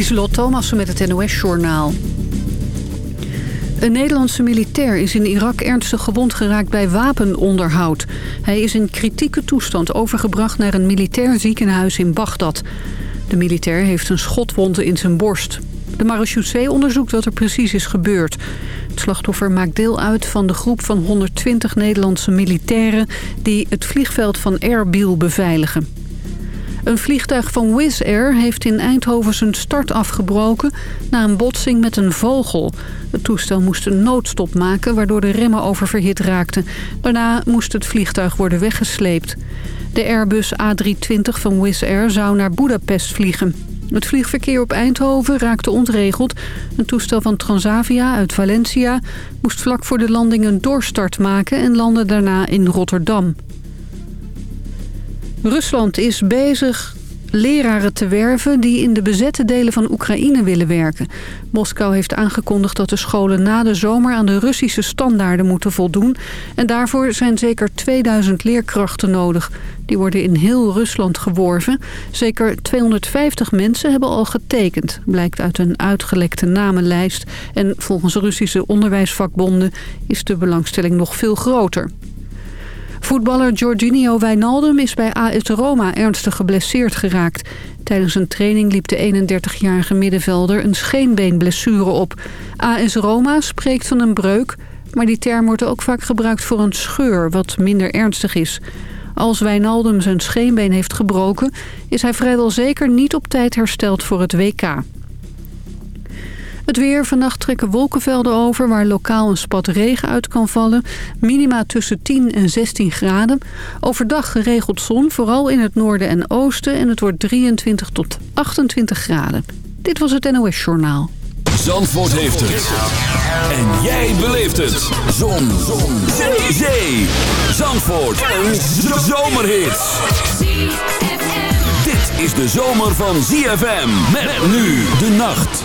Lieselot Thomassen met het NOS-journaal. Een Nederlandse militair is in Irak ernstig gewond geraakt bij wapenonderhoud. Hij is in kritieke toestand overgebracht naar een militair ziekenhuis in Bagdad. De militair heeft een schotwonde in zijn borst. De marechaussee onderzoekt wat er precies is gebeurd. Het slachtoffer maakt deel uit van de groep van 120 Nederlandse militairen... die het vliegveld van Erbil beveiligen. Een vliegtuig van Wizz Air heeft in Eindhoven zijn start afgebroken... na een botsing met een vogel. Het toestel moest een noodstop maken waardoor de remmen oververhit raakten. Daarna moest het vliegtuig worden weggesleept. De Airbus A320 van Wizz Air zou naar Budapest vliegen. Het vliegverkeer op Eindhoven raakte ontregeld. Een toestel van Transavia uit Valencia moest vlak voor de landing een doorstart maken... en landde daarna in Rotterdam. Rusland is bezig leraren te werven die in de bezette delen van Oekraïne willen werken. Moskou heeft aangekondigd dat de scholen na de zomer aan de Russische standaarden moeten voldoen. En daarvoor zijn zeker 2000 leerkrachten nodig. Die worden in heel Rusland geworven. Zeker 250 mensen hebben al getekend, blijkt uit een uitgelekte namenlijst. En volgens Russische onderwijsvakbonden is de belangstelling nog veel groter. Voetballer Jorginho Wijnaldum is bij AS Roma ernstig geblesseerd geraakt. Tijdens een training liep de 31-jarige middenvelder een scheenbeenblessure op. AS Roma spreekt van een breuk, maar die term wordt ook vaak gebruikt voor een scheur, wat minder ernstig is. Als Wijnaldum zijn scheenbeen heeft gebroken, is hij vrijwel zeker niet op tijd hersteld voor het WK. Het weer. Vannacht trekken wolkenvelden over waar lokaal een spat regen uit kan vallen. Minima tussen 10 en 16 graden. Overdag geregeld zon, vooral in het noorden en oosten. En het wordt 23 tot 28 graden. Dit was het NOS Journaal. Zandvoort heeft het. En jij beleeft het. Zon. zon. Zee. Zandvoort. Een zomerhit. Dit is de zomer van ZFM. Met nu de nacht.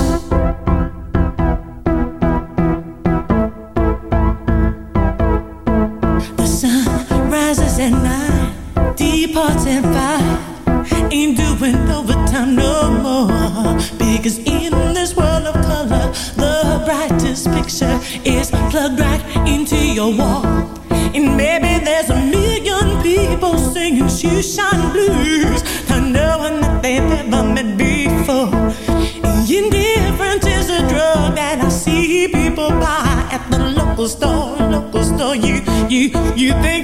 You think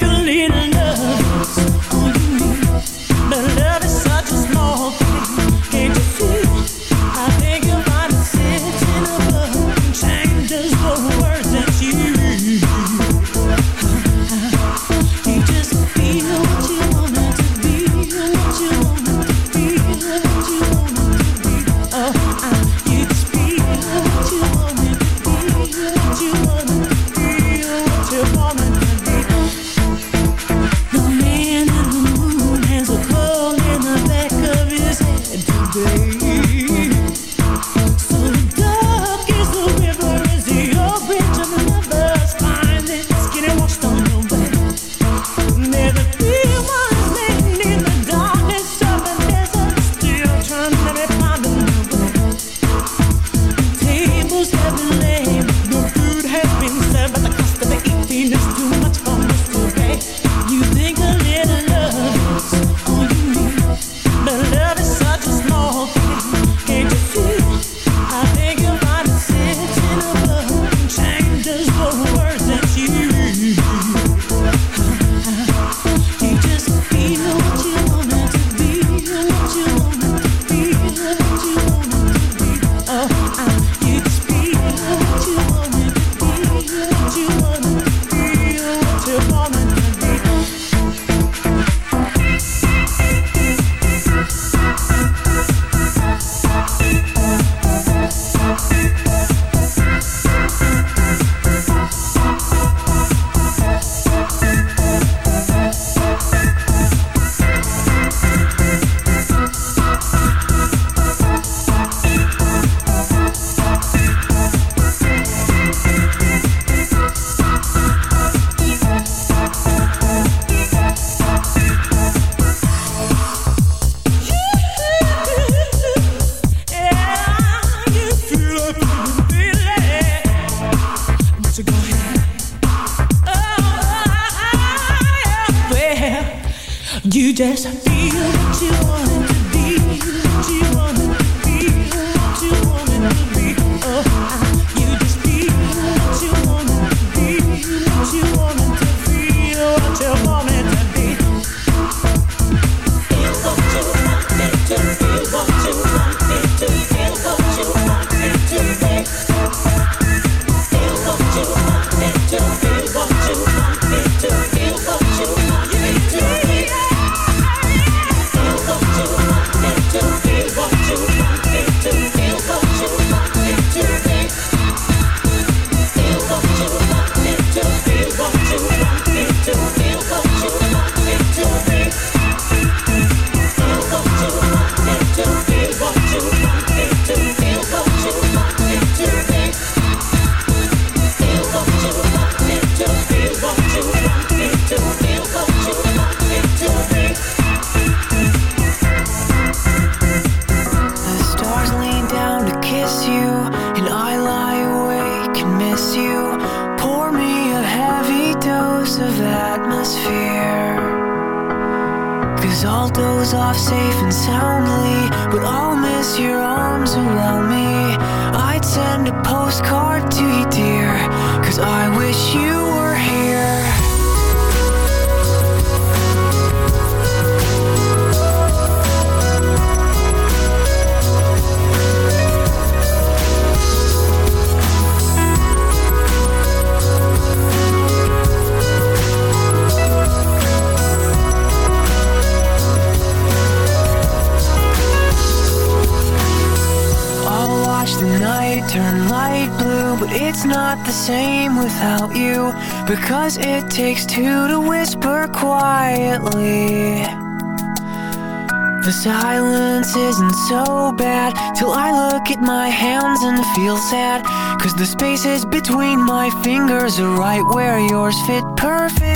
feel sad. Cause the spaces between my fingers are right where yours fit perfect.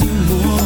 The. more.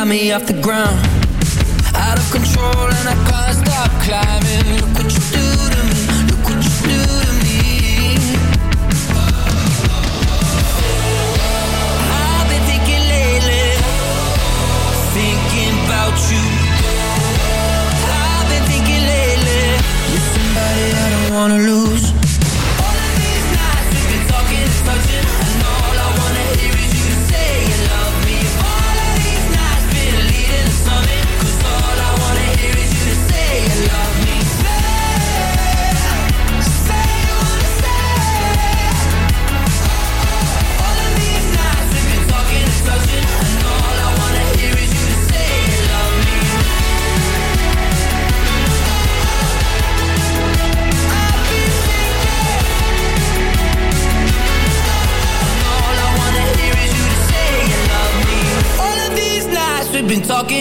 got me off the ground.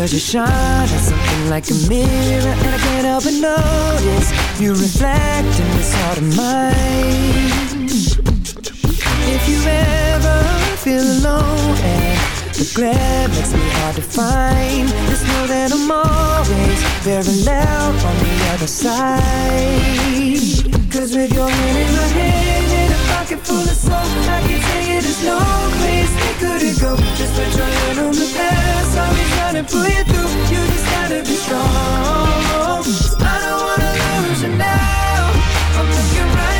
Cause you shine at something like a mirror And I can't help but notice You reflect in this heart of mine. If you ever feel alone the glare makes me hard to find. Just know that I'm always very loud on the other side. Cause with your hand in my hand And a pocket full of soul I can tell you there's no place we couldn't go. Just put your hand on the past I'll be trying to pull you through. You just gotta be strong. I don't wanna lose you now. I'm looking right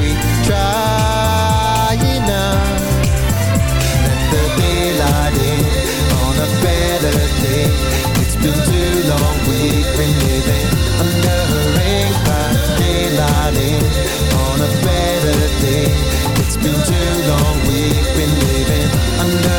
been living under daylighting on a better day. It's been too long, we've been living under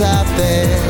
out there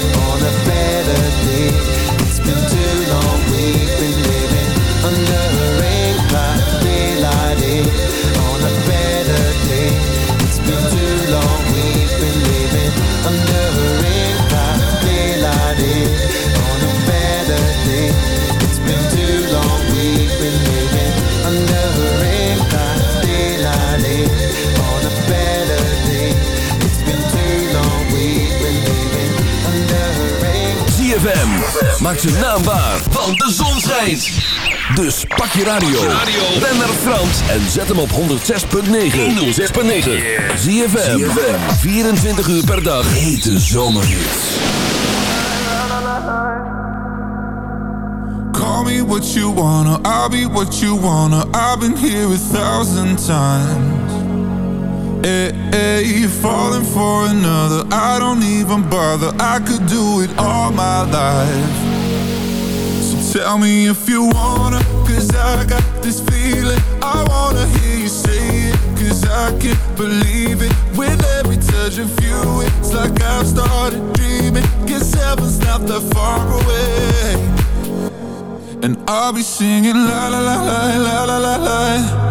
ZFM. Maak zijn naam waar, want de zon schijnt. Dus pak je radio. Ben naar Frans en zet hem op 106.9. 106.9. ZFM. 24 uur per dag. Hete zomerhits. Call me what you wanna, I'll be what you wanna. I've been here a thousand times. Eh, eh, falling for another. I don't even bother. I could do it all my life. So tell me if you want her, 'cause I got this feeling. I wanna hear you say it, 'cause I can't believe it. With every touch of you, it's like I've started dreaming. 'Cause heaven's not that far away, and I'll be singing la la la la la la la la.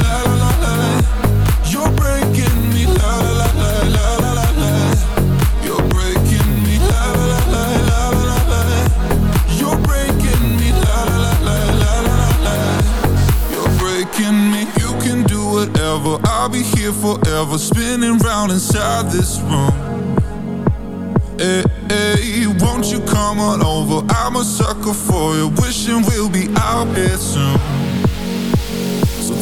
won't you come on over? I'm a sucker for you, wishing we'll be out here soon.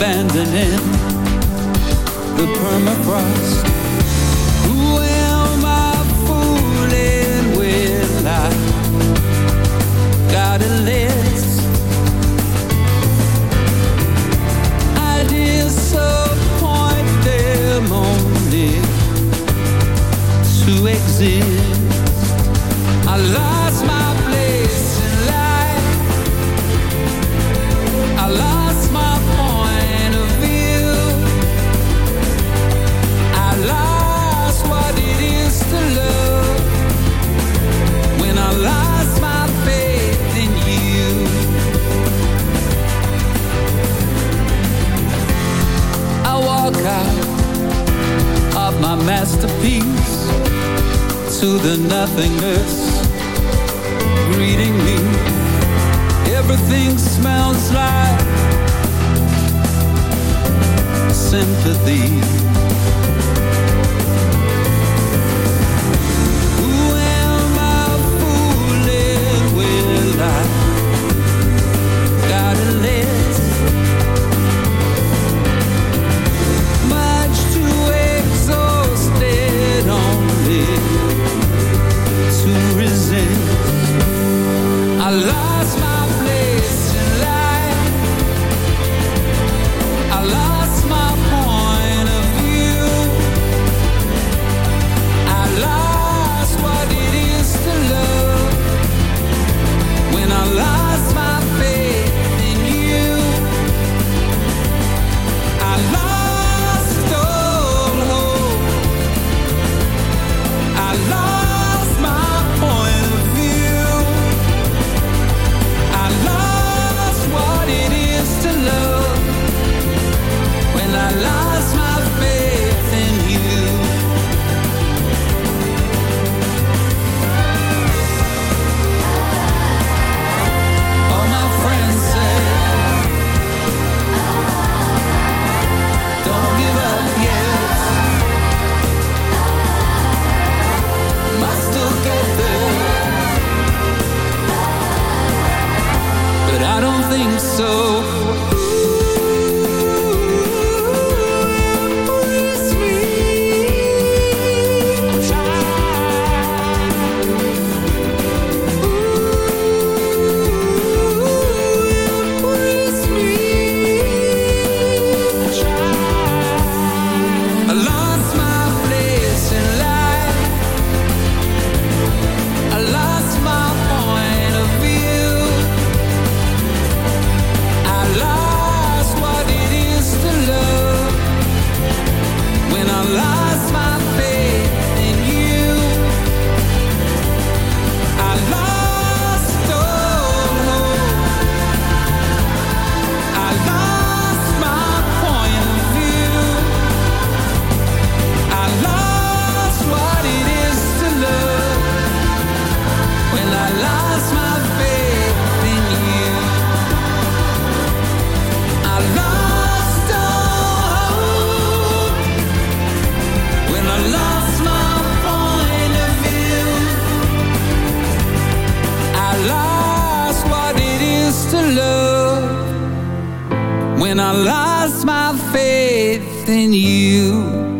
abandoning the permafrost. Who am I fooling with? I got a list. I disappoint them only to exist. masterpiece to the nothingness greeting me. Everything smells like sympathy. Who am I fooling? Will I gotta live? When I lost my faith in you.